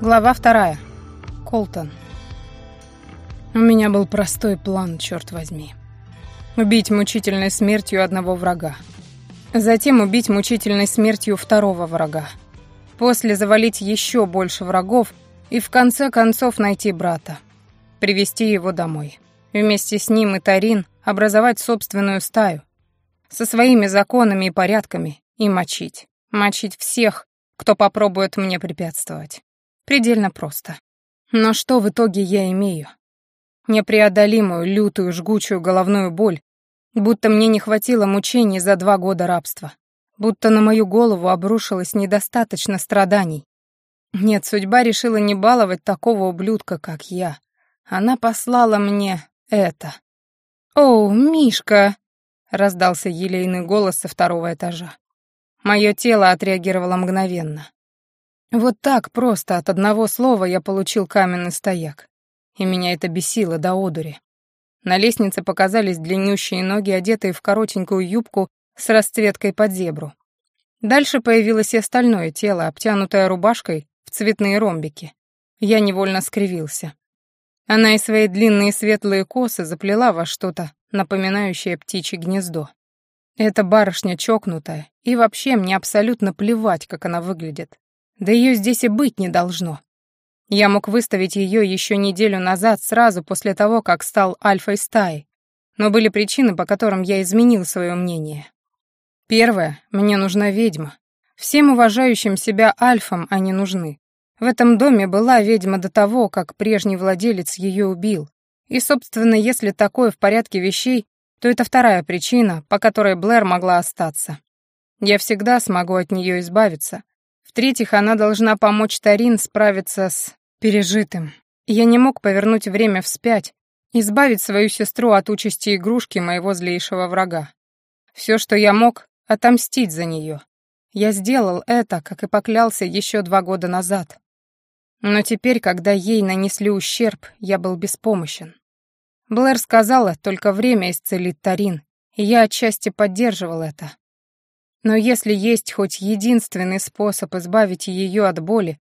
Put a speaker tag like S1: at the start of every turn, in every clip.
S1: Глава вторая. Колтон. У меня был простой план, черт возьми. Убить мучительной смертью одного врага. Затем убить мучительной смертью второго врага. После завалить еще больше врагов и в конце концов найти брата. Привести его домой. Вместе с ним и Тарин образовать собственную стаю. Со своими законами и порядками и мочить. Мочить всех, кто попробует мне препятствовать. Предельно просто. Но что в итоге я имею? Непреодолимую, лютую, жгучую головную боль, будто мне не хватило мучений за два года рабства, будто на мою голову обрушилось недостаточно страданий. Нет, судьба решила не баловать такого ублюдка, как я. Она послала мне это. «О, Мишка!» — раздался елейный голос со второго этажа. Мое тело отреагировало мгновенно. Вот так просто от одного слова я получил каменный стояк. И меня это бесило до одури. На лестнице показались длиннющие ноги, одетые в коротенькую юбку с расцветкой под зебру. Дальше появилось и остальное тело, обтянутое рубашкой в цветные ромбики. Я невольно скривился. Она и свои длинные светлые косы заплела во что-то, напоминающее птичье гнездо. Эта барышня чокнутая, и вообще мне абсолютно плевать, как она выглядит. Да ее здесь и быть не должно. Я мог выставить ее еще неделю назад, сразу после того, как стал альфой стаи, но были причины, по которым я изменил свое мнение. Первое, мне нужна ведьма. Всем уважающим себя альфам они нужны. В этом доме была ведьма до того, как прежний владелец ее убил. И, собственно, если такое в порядке вещей, то это вторая причина, по которой Блэр могла остаться. Я всегда смогу от нее избавиться, в-третьих, она должна помочь Тарин справиться с пережитым. Я не мог повернуть время вспять, избавить свою сестру от участи игрушки моего злейшего врага. Все, что я мог, отомстить за нее. Я сделал это, как и поклялся еще два года назад. Но теперь, когда ей нанесли ущерб, я был беспомощен. Блэр сказала, только время исцелит Тарин, и я отчасти поддерживал это. Но если есть хоть единственный способ избавить ее от боли,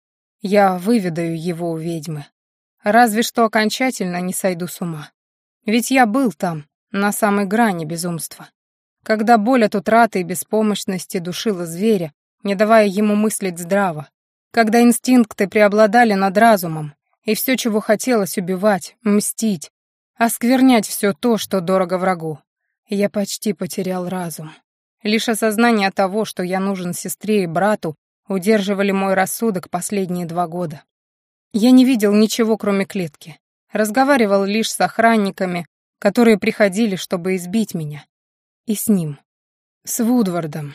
S1: я выведаю его у ведьмы. Разве что окончательно не сойду с ума. Ведь я был там, на самой грани безумства. Когда боль от утраты и беспомощности душила зверя, не давая ему мыслить здраво. Когда инстинкты преобладали над разумом, и все, чего хотелось убивать, мстить, осквернять все то, что дорого врагу. Я почти потерял разум. Лишь осознание того, что я нужен сестре и брату, удерживали мой рассудок последние два года. Я не видел ничего, кроме клетки. Разговаривал лишь с охранниками, которые приходили, чтобы избить меня. И с ним. С Вудвардом.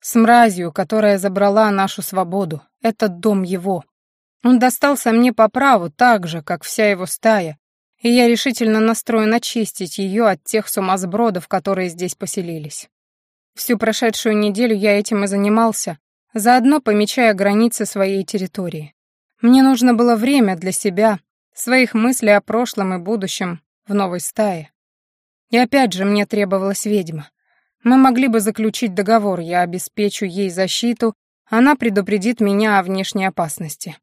S1: С мразью, которая забрала нашу свободу. Этот дом его. Он достался мне по праву, так же, как вся его стая, и я решительно настроен очистить ее от тех сумасбродов, которые здесь поселились. Всю прошедшую неделю я этим и занимался, заодно помечая границы своей территории. Мне нужно было время для себя, своих мыслей о прошлом и будущем в новой стае. И опять же мне требовалась ведьма. Мы могли бы заключить договор, я обеспечу ей защиту, она предупредит меня о внешней опасности.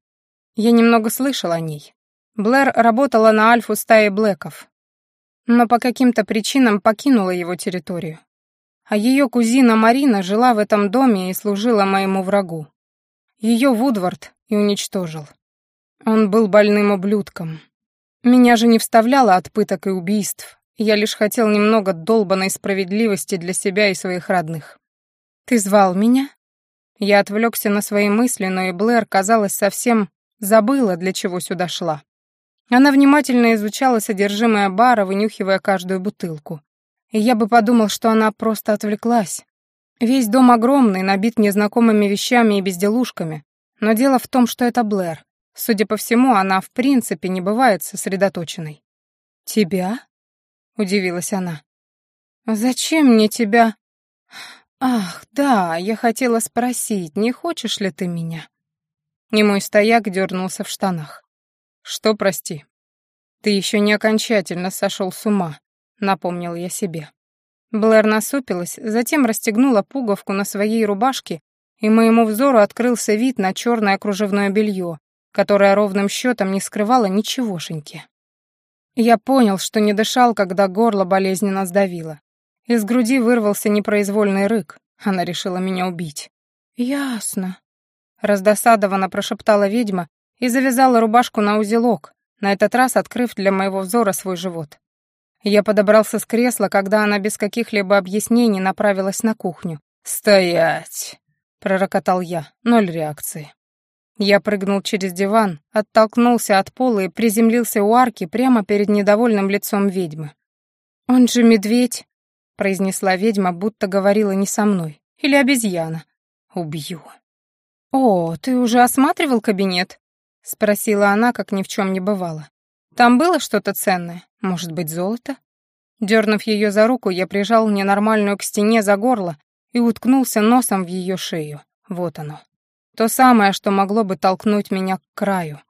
S1: Я немного слышал о ней. Блэр работала на альфу стаи Блэков, но по каким-то причинам покинула его территорию а ее кузина Марина жила в этом доме и служила моему врагу. Ее Вудвард и уничтожил. Он был больным ублюдком. Меня же не вставляло от пыток и убийств. Я лишь хотел немного долбанной справедливости для себя и своих родных. «Ты звал меня?» Я отвлекся на свои мысли, но и Блэр, казалось, совсем забыла, для чего сюда шла. Она внимательно изучала содержимое бара, вынюхивая каждую бутылку я бы подумал, что она просто отвлеклась. Весь дом огромный, набит незнакомыми вещами и безделушками, но дело в том, что это Блэр. Судя по всему, она в принципе не бывает сосредоточенной. «Тебя?» — удивилась она. «Зачем мне тебя?» «Ах, да, я хотела спросить, не хочешь ли ты меня?» И мой стояк дернулся в штанах. «Что, прости?» «Ты еще не окончательно сошел с ума», напомнил я себе. Блэр насупилась, затем расстегнула пуговку на своей рубашке, и моему взору открылся вид на черное кружевное белье, которая ровным счетом не скрывала ничегошеньки. Я понял, что не дышал, когда горло болезненно сдавило. Из груди вырвался непроизвольный рык. Она решила меня убить. «Ясно», — раздосадованно прошептала ведьма и завязала рубашку на узелок, на этот раз открыв для моего взора свой живот. Я подобрался с кресла, когда она без каких-либо объяснений направилась на кухню. «Стоять!» — пророкотал я. Ноль реакции. Я прыгнул через диван, оттолкнулся от пола и приземлился у арки прямо перед недовольным лицом ведьмы. «Он же медведь», — произнесла ведьма, будто говорила не со мной. «Или обезьяна. Убью». «О, ты уже осматривал кабинет?» — спросила она, как ни в чем не бывало. «Там было что-то ценное? Может быть, золото?» Дернув ее за руку, я прижал ненормальную к стене за горло и уткнулся носом в ее шею. Вот оно. То самое, что могло бы толкнуть меня к краю.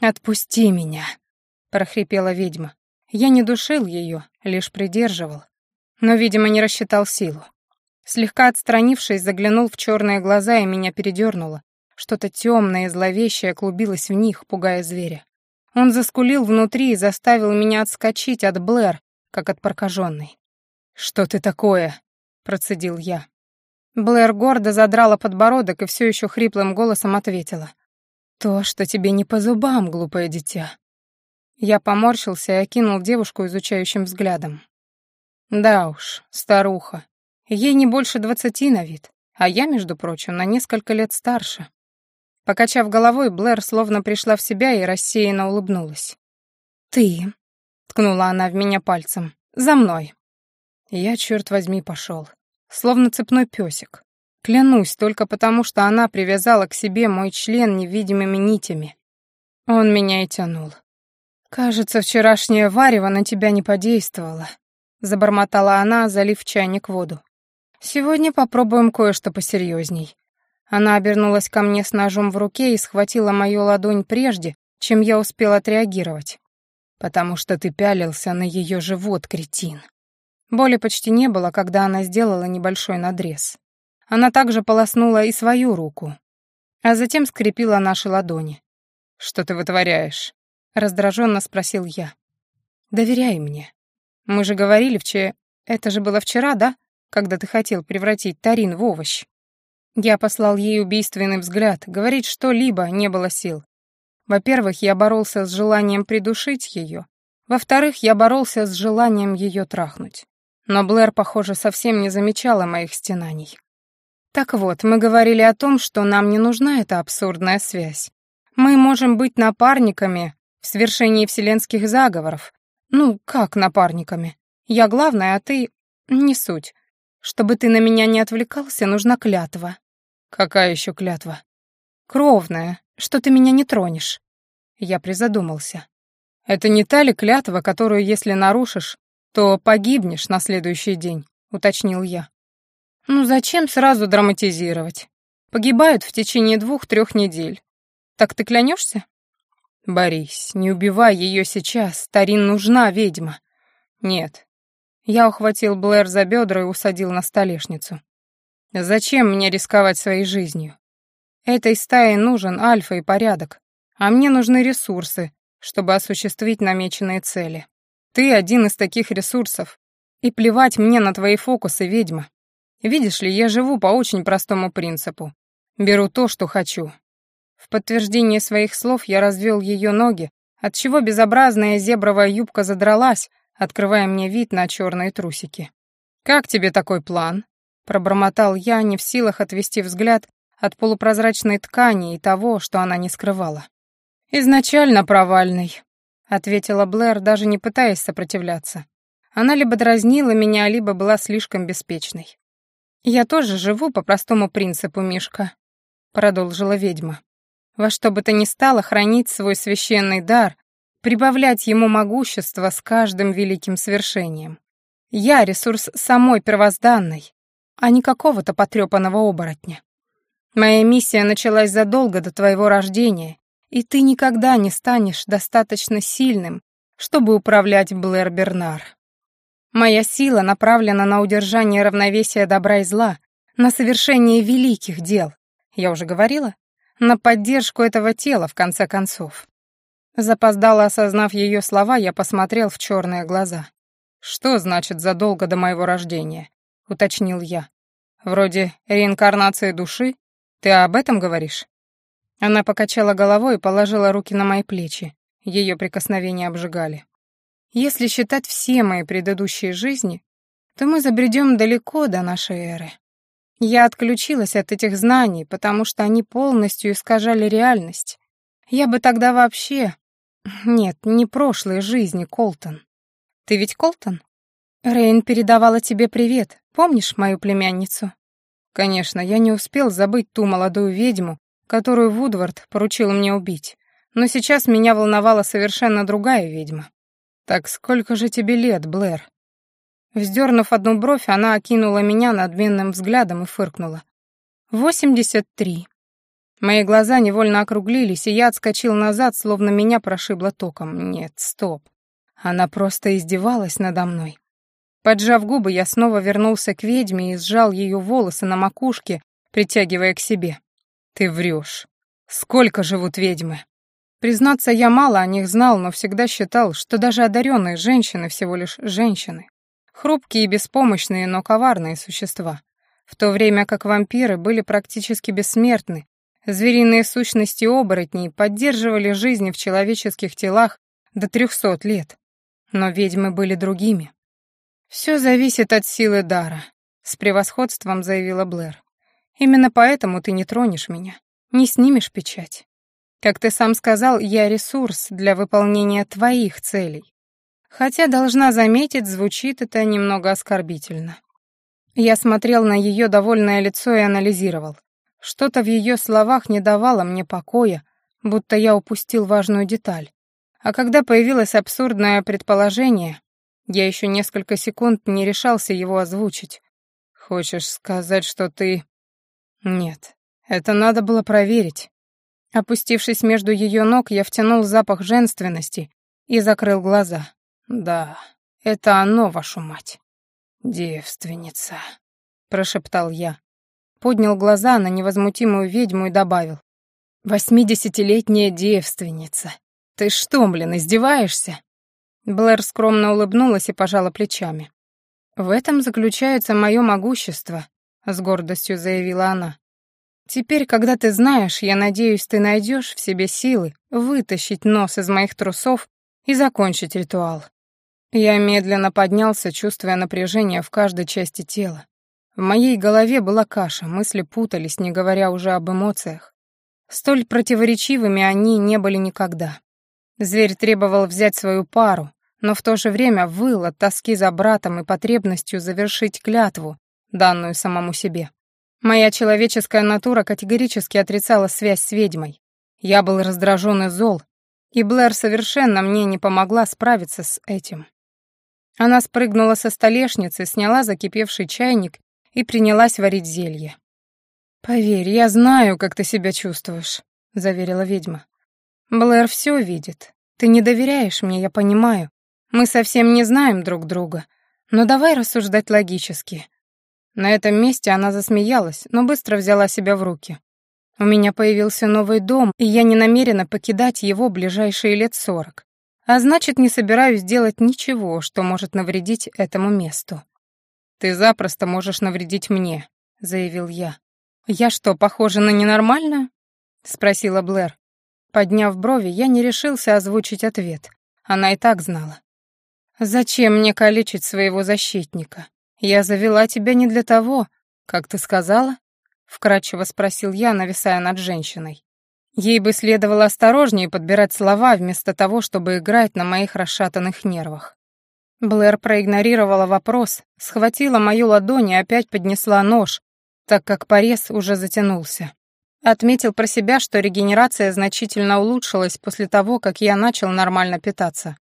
S1: «Отпусти меня», — прохрипела ведьма. Я не душил ее, лишь придерживал. Но, видимо, не рассчитал силу. Слегка отстранившись, заглянул в черные глаза и меня передернуло. Что-то темное и зловещее клубилось в них, пугая зверя. Он заскулил внутри и заставил меня отскочить от Блэр, как от прокаженной. «Что ты такое?» — процедил я. Блэр гордо задрала подбородок и все еще хриплым голосом ответила. «То, что тебе не по зубам, глупое дитя». Я поморщился и окинул девушку изучающим взглядом. Да уж, старуха. Ей не больше двадцати на вид, а я, между прочим, на несколько лет старше. Покачав головой, Блэр словно пришла в себя и рассеянно улыбнулась. «Ты», — ткнула она в меня пальцем, — «за мной». Я, черт возьми, пошел словно цепной песик. Клянусь, только потому, что она привязала к себе мой член невидимыми нитями. Он меня и тянул. «Кажется, вчерашнее варево на тебя не подействовало», — забормотала она, залив чайник воду. «Сегодня попробуем кое-что посерьезней». Она обернулась ко мне с ножом в руке и схватила мою ладонь прежде, чем я успел отреагировать. «Потому что ты пялился на ее живот, кретин». Боли почти не было, когда она сделала небольшой надрез. Она также полоснула и свою руку, а затем скрепила наши ладони. «Что ты вытворяешь?» — раздраженно спросил я. «Доверяй мне. Мы же говорили вчера... Это же было вчера, да? Когда ты хотел превратить Тарин в овощ». Я послал ей убийственный взгляд, говорить что-либо не было сил. Во-первых, я боролся с желанием придушить ее. Во-вторых, я боролся с желанием ее трахнуть. Но Блэр, похоже, совсем не замечала моих стенаний. Так вот, мы говорили о том, что нам не нужна эта абсурдная связь. Мы можем быть напарниками в свершении вселенских заговоров. Ну, как напарниками? Я главная, а ты... Не суть. Чтобы ты на меня не отвлекался, нужна клятва. Какая еще клятва? Кровная, что ты меня не тронешь. Я призадумался. Это не та ли клятва, которую, если нарушишь, то погибнешь на следующий день», — уточнил я. «Ну зачем сразу драматизировать? Погибают в течение двух-трех недель. Так ты клянешься?» «Борис, не убивай ее сейчас, Тарин нужна ведьма». «Нет». Я ухватил Блэр за бедра и усадил на столешницу. «Зачем мне рисковать своей жизнью? Этой стае нужен альфа и порядок, а мне нужны ресурсы, чтобы осуществить намеченные цели. Ты один из таких ресурсов. И плевать мне на твои фокусы, ведьма. Видишь ли, я живу по очень простому принципу. Беру то, что хочу. В подтверждение своих слов я развел ее ноги, отчего безобразная зебровая юбка задралась, открывая мне вид на черные трусики. «Как тебе такой план?» — пробормотал я, не в силах отвести взгляд от полупрозрачной ткани и того, что она не скрывала. «Изначально провальный», — ответила Блэр, даже не пытаясь сопротивляться. Она либо дразнила меня, либо была слишком беспечной. «Я тоже живу по простому принципу, Мишка», — продолжила ведьма. «Во что бы то ни стало хранить свой священный дар, прибавлять ему могущество с каждым великим свершением. Я — ресурс самой первозданной, а не какого-то потрепанного оборотня. Моя миссия началась задолго до твоего рождения и ты никогда не станешь достаточно сильным, чтобы управлять Блэр Бернар. Моя сила направлена на удержание равновесия добра и зла, на совершение великих дел. Я уже говорила? на поддержку этого тела, в конце концов. Запоздало осознав ее слова, я посмотрел в черные глаза. «Что значит задолго до моего рождения?» — уточнил я. «Вроде реинкарнации души? Ты об этом говоришь?» Она покачала головой и положила руки на мои плечи. Ее прикосновения обжигали. «Если считать все мои предыдущие жизни, то мы забредем далеко до нашей эры. Я отключилась от этих знаний, потому что они полностью искажали реальность. Я бы тогда вообще нет, не прошлой жизни, Колтон. Ты ведь Колтон? Рейн передавала тебе привет. Помнишь мою племянницу? Конечно, я не успел забыть ту молодую ведьму, которую Вудвард поручил мне убить. Но сейчас меня волновала совершенно другая ведьма. Так сколько же тебе лет, Блэр? Вздернув одну бровь, она окинула меня надменным взглядом и фыркнула. «Восемьдесят три». Мои глаза невольно округлились, и я отскочил назад, словно меня прошибло током. Нет, стоп. Она просто издевалась надо мной. Поджав губы, я снова вернулся к ведьме и сжал ее волосы на макушке, притягивая к себе. «Ты врешь. Сколько живут ведьмы?» Признаться, я мало о них знал, но всегда считал, что даже одаренные женщины всего лишь женщины. Хрупкие и беспомощные, но коварные существа. В то время как вампиры были практически бессмертны, Звериные сущности оборотней поддерживали жизни в человеческих телах до трехсот лет. Но ведьмы были другими. «Все зависит от силы дара», — с превосходством заявила Блэр. «Именно поэтому ты не тронешь меня, не снимешь печать. Как ты сам сказал, я ресурс для выполнения твоих целей. Хотя, должна заметить, звучит это немного оскорбительно». Я смотрел на ее довольное лицо и анализировал. Что-то в ее словах не давало мне покоя, будто я упустил важную деталь. А когда появилось абсурдное предположение, я еще несколько секунд не решался его озвучить. «Хочешь сказать, что ты...» «Нет, это надо было проверить». Опустившись между ее ног, я втянул запах женственности и закрыл глаза. «Да, это оно, вашу мать». «Девственница», — прошептал я поднял глаза на невозмутимую ведьму и добавил. «Восьмидесятилетняя девственница. Ты что, блин, издеваешься?» Блэр скромно улыбнулась и пожала плечами. «В этом заключается мое могущество», — с гордостью заявила она. «Теперь, когда ты знаешь, я надеюсь, ты найдешь в себе силы вытащить нос из моих трусов и закончить ритуал». Я медленно поднялся, чувствуя напряжение в каждой части тела. В моей голове была каша, мысли путались, не говоря уже об эмоциях. Столь противоречивыми они не были никогда. Зверь требовал взять свою пару, но в то же время выл от тоски за братом и потребностью завершить клятву, данную самому себе. Моя человеческая натура категорически отрицала связь с ведьмой. Я был раздражен и зол, и Блэр совершенно мне не помогла справиться с этим. Она спрыгнула со столешницы, сняла закипевший чайник и принялась варить зелье. «Поверь, я знаю, как ты себя чувствуешь», — заверила ведьма. «Блэр все видит. Ты не доверяешь мне, я понимаю. Мы совсем не знаем друг друга. Но давай рассуждать логически». На этом месте она засмеялась, но быстро взяла себя в руки. «У меня появился новый дом, и я не намерена покидать его ближайшие лет сорок. А значит, не собираюсь делать ничего, что может навредить этому месту. «Ты запросто можешь навредить мне», — заявил я. «Я что, похожа на ненормальную?» — спросила Блэр. Подняв брови, я не решился озвучить ответ. Она и так знала. «Зачем мне калечить своего защитника? Я завела тебя не для того, как ты сказала?» — вкратчиво спросил я, нависая над женщиной. Ей бы следовало осторожнее подбирать слова, вместо того, чтобы играть на моих расшатанных нервах. Блэр проигнорировала вопрос, схватила мою ладонь и опять поднесла нож, так как порез уже затянулся. Отметил про себя, что регенерация значительно улучшилась после того, как я начал нормально питаться.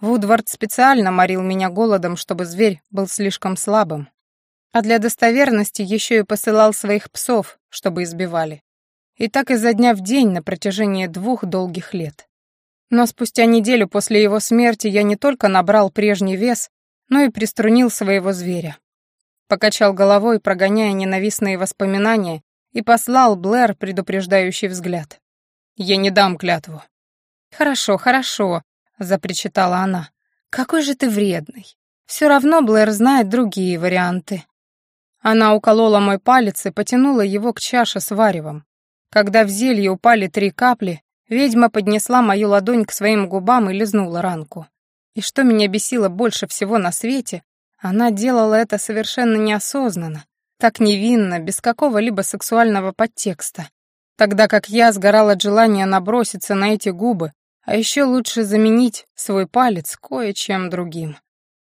S1: Вудвард специально морил меня голодом, чтобы зверь был слишком слабым. А для достоверности еще и посылал своих псов, чтобы избивали. И так изо дня в день на протяжении двух долгих лет. Но спустя неделю после его смерти я не только набрал прежний вес, но и приструнил своего зверя. Покачал головой, прогоняя ненавистные воспоминания, и послал Блэр предупреждающий взгляд. «Я не дам клятву». «Хорошо, хорошо», — запричитала она. «Какой же ты вредный. Все равно Блэр знает другие варианты». Она уколола мой палец и потянула его к чаше с варевом. Когда в зелье упали три капли, ведьма поднесла мою ладонь к своим губам и лизнула ранку. И что меня бесило больше всего на свете, она делала это совершенно неосознанно, так невинно, без какого-либо сексуального подтекста. Тогда как я сгорал от желания наброситься на эти губы, а еще лучше заменить свой палец кое-чем другим.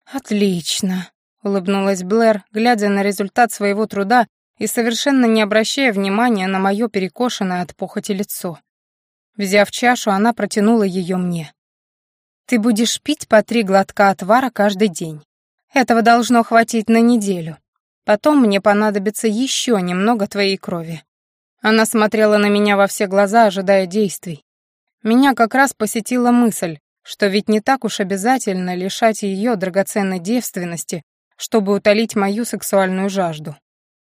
S1: «Отлично», — улыбнулась Блэр, глядя на результат своего труда и совершенно не обращая внимания на мое перекошенное от похоти лицо. Взяв чашу, она протянула ее мне. «Ты будешь пить по три глотка отвара каждый день. Этого должно хватить на неделю. Потом мне понадобится еще немного твоей крови». Она смотрела на меня во все глаза, ожидая действий. Меня как раз посетила мысль, что ведь не так уж обязательно лишать ее драгоценной девственности, чтобы утолить мою сексуальную жажду.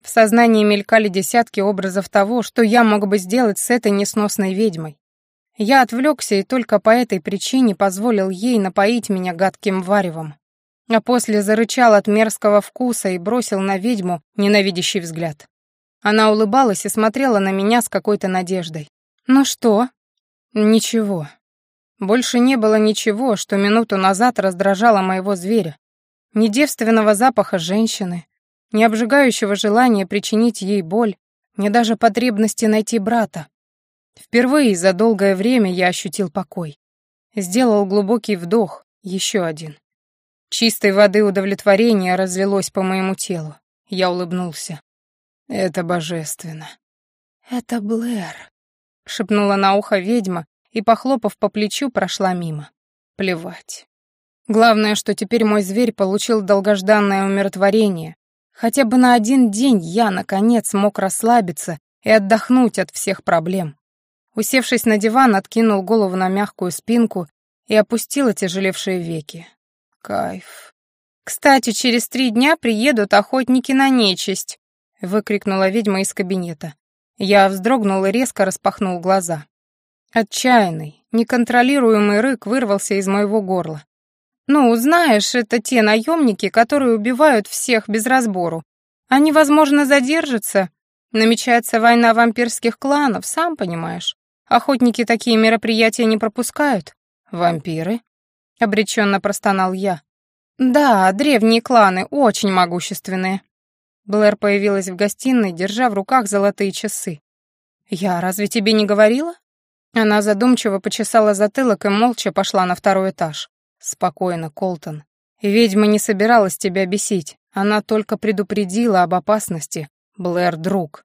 S1: В сознании мелькали десятки образов того, что я мог бы сделать с этой несносной ведьмой. Я отвлекся и только по этой причине позволил ей напоить меня гадким варевом. А после зарычал от мерзкого вкуса и бросил на ведьму ненавидящий взгляд. Она улыбалась и смотрела на меня с какой-то надеждой. «Ну что?» «Ничего». Больше не было ничего, что минуту назад раздражало моего зверя. Ни девственного запаха женщины, ни обжигающего желания причинить ей боль, ни даже потребности найти брата. Впервые за долгое время я ощутил покой. Сделал глубокий вдох, еще один. Чистой воды удовлетворение разлилось по моему телу. Я улыбнулся. Это божественно. «Это Блэр», — шепнула на ухо ведьма и, похлопав по плечу, прошла мимо. Плевать. Главное, что теперь мой зверь получил долгожданное умиротворение, Хотя бы на один день я, наконец, мог расслабиться и отдохнуть от всех проблем. Усевшись на диван, откинул голову на мягкую спинку и опустил отяжелевшие веки. Кайф. «Кстати, через три дня приедут охотники на нечисть», — выкрикнула ведьма из кабинета. Я вздрогнул и резко распахнул глаза. Отчаянный, неконтролируемый рык вырвался из моего горла. Ну, знаешь, это те наемники, которые убивают всех без разбору. Они, возможно, задержатся. Намечается война вампирских кланов, сам понимаешь. Охотники такие мероприятия не пропускают. Вампиры? Обреченно простонал я. Да, древние кланы, очень могущественные. Блэр появилась в гостиной, держа в руках золотые часы. «Я разве тебе не говорила?» Она задумчиво почесала затылок и молча пошла на второй этаж. «Спокойно, Колтон. Ведьма не собиралась тебя бесить. Она только предупредила об опасности. Блэр — друг».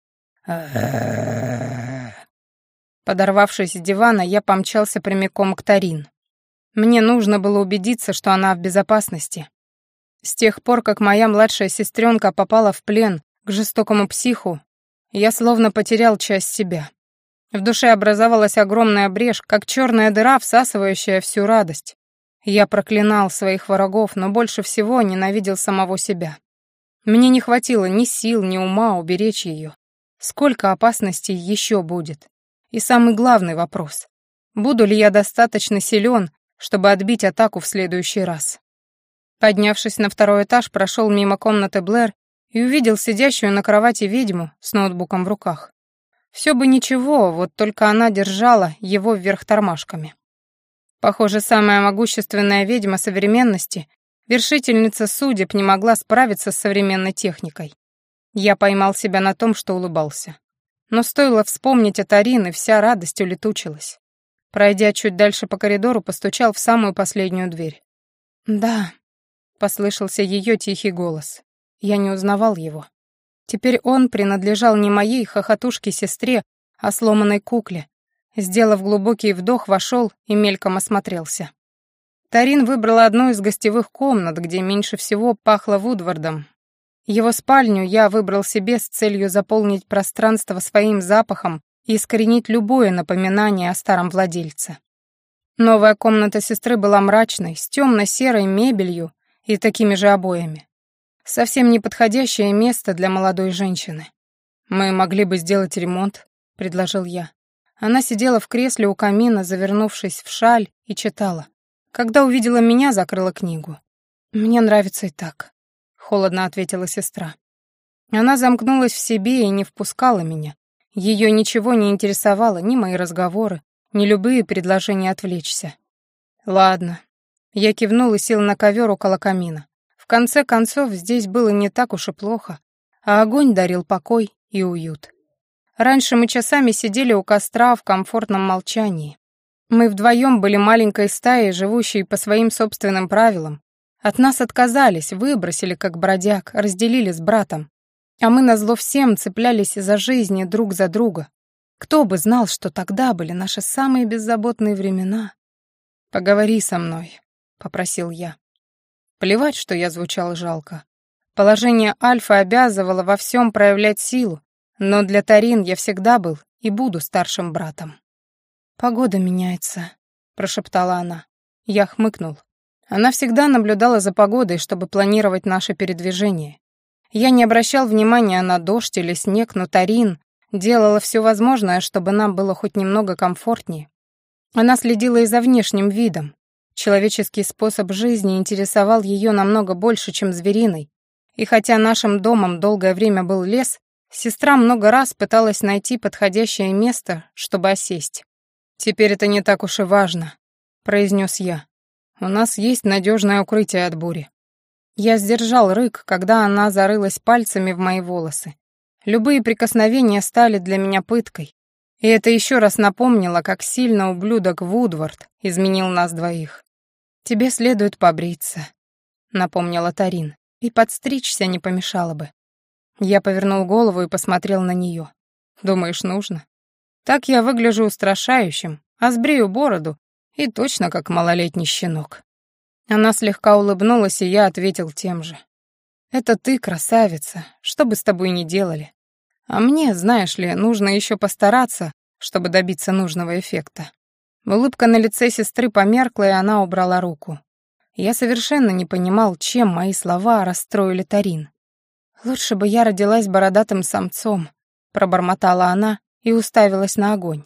S1: Подорвавшись с дивана, я помчался прямиком к Тарин. Мне нужно было убедиться, что она в безопасности. С тех пор, как моя младшая сестренка попала в плен к жестокому психу, я словно потерял часть себя. В душе образовалась огромная брешь, как черная дыра, всасывающая всю радость. Я проклинал своих врагов, но больше всего ненавидел самого себя. Мне не хватило ни сил, ни ума уберечь ее. Сколько опасностей еще будет? И самый главный вопрос. Буду ли я достаточно силен, чтобы отбить атаку в следующий раз? Поднявшись на второй этаж, прошел мимо комнаты Блэр и увидел сидящую на кровати ведьму с ноутбуком в руках. Все бы ничего, вот только она держала его вверх тормашками. Похоже, самая могущественная ведьма современности, вершительница судеб, не могла справиться с современной техникой. Я поймал себя на том, что улыбался. Но стоило вспомнить о Тарин, и вся радость улетучилась. Пройдя чуть дальше по коридору, постучал в самую последнюю дверь. «Да», — послышался ее тихий голос. Я не узнавал его. Теперь он принадлежал не моей хохотушке-сестре, а сломанной кукле, Сделав глубокий вдох, вошел и мельком осмотрелся. Тарин выбрала одну из гостевых комнат, где меньше всего пахло Вудвардом. Его спальню я выбрал себе с целью заполнить пространство своим запахом и искоренить любое напоминание о старом владельце. Новая комната сестры была мрачной, с темно-серой мебелью и такими же обоями. Совсем неподходящее место для молодой женщины. «Мы могли бы сделать ремонт», — предложил я. Она сидела в кресле у камина, завернувшись в шаль, и читала. Когда увидела меня, закрыла книгу. «Мне нравится и так», — холодно ответила сестра. Она замкнулась в себе и не впускала меня. Ее ничего не интересовало, ни мои разговоры, ни любые предложения отвлечься. «Ладно». Я кивнул и сел на ковер около камина. В конце концов, здесь было не так уж и плохо, а огонь дарил покой и уют. Раньше мы часами сидели у костра в комфортном молчании. Мы вдвоем были маленькой стаей, живущей по своим собственным правилам. От нас отказались, выбросили как бродяг, разделили с братом. А мы назло всем цеплялись за жизни друг за друга. Кто бы знал, что тогда были наши самые беззаботные времена. «Поговори со мной», — попросил я. Плевать, что я звучал жалко. Положение Альфа обязывало во всем проявлять силу, но для Тарин я всегда был и буду старшим братом. «Погода меняется», — прошептала она. Я хмыкнул. Она всегда наблюдала за погодой, чтобы планировать наше передвижение. Я не обращал внимания на дождь или снег, но Тарин делала все возможное, чтобы нам было хоть немного комфортнее. Она следила и за внешним видом. Человеческий способ жизни интересовал ее намного больше, чем звериный. И хотя нашим домом долгое время был лес, Сестра много раз пыталась найти подходящее место, чтобы осесть. «Теперь это не так уж и важно», — произнес я. «У нас есть надежное укрытие от бури». Я сдержал рык, когда она зарылась пальцами в мои волосы. Любые прикосновения стали для меня пыткой. И это еще раз напомнило, как сильно ублюдок Вудвард изменил нас двоих. «Тебе следует побриться», — напомнила Тарин. «И подстричься не помешало бы». Я повернул голову и посмотрел на нее. «Думаешь, нужно?» «Так я выгляжу устрашающим, а сбрею бороду, и точно как малолетний щенок». Она слегка улыбнулась, и я ответил тем же. «Это ты, красавица, что бы с тобой ни делали. А мне, знаешь ли, нужно еще постараться, чтобы добиться нужного эффекта». Улыбка на лице сестры померкла, и она убрала руку. Я совершенно не понимал, чем мои слова расстроили Тарин. «Лучше бы я родилась бородатым самцом», — пробормотала она и уставилась на огонь.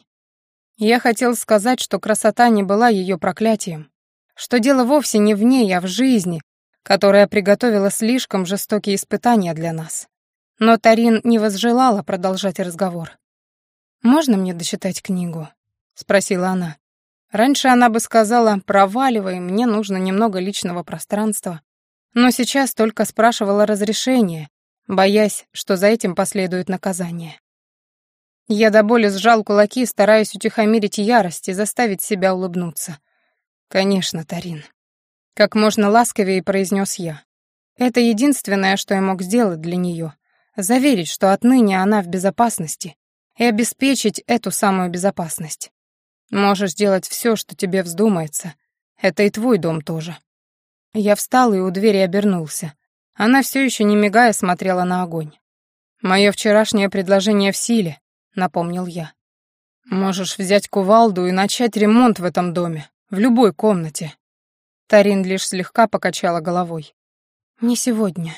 S1: Я хотел сказать, что красота не была ее проклятием, что дело вовсе не в ней, а в жизни, которая приготовила слишком жестокие испытания для нас. Но Тарин не возжелала продолжать разговор. «Можно мне дочитать книгу?» — спросила она. Раньше она бы сказала «проваливай, мне нужно немного личного пространства», но сейчас только спрашивала разрешения, боясь, что за этим последует наказание. Я до боли сжал кулаки, стараясь утихомирить ярость и заставить себя улыбнуться. «Конечно, Тарин». Как можно ласковее произнес я. Это единственное, что я мог сделать для нее. Заверить, что отныне она в безопасности, и обеспечить эту самую безопасность. Можешь делать все, что тебе вздумается. Это и твой дом тоже. Я встал и у двери обернулся. Она все еще не мигая смотрела на огонь. «Мое вчерашнее предложение в силе», — напомнил я. «Можешь взять кувалду и начать ремонт в этом доме, в любой комнате». Тарин лишь слегка покачала головой. «Не сегодня»,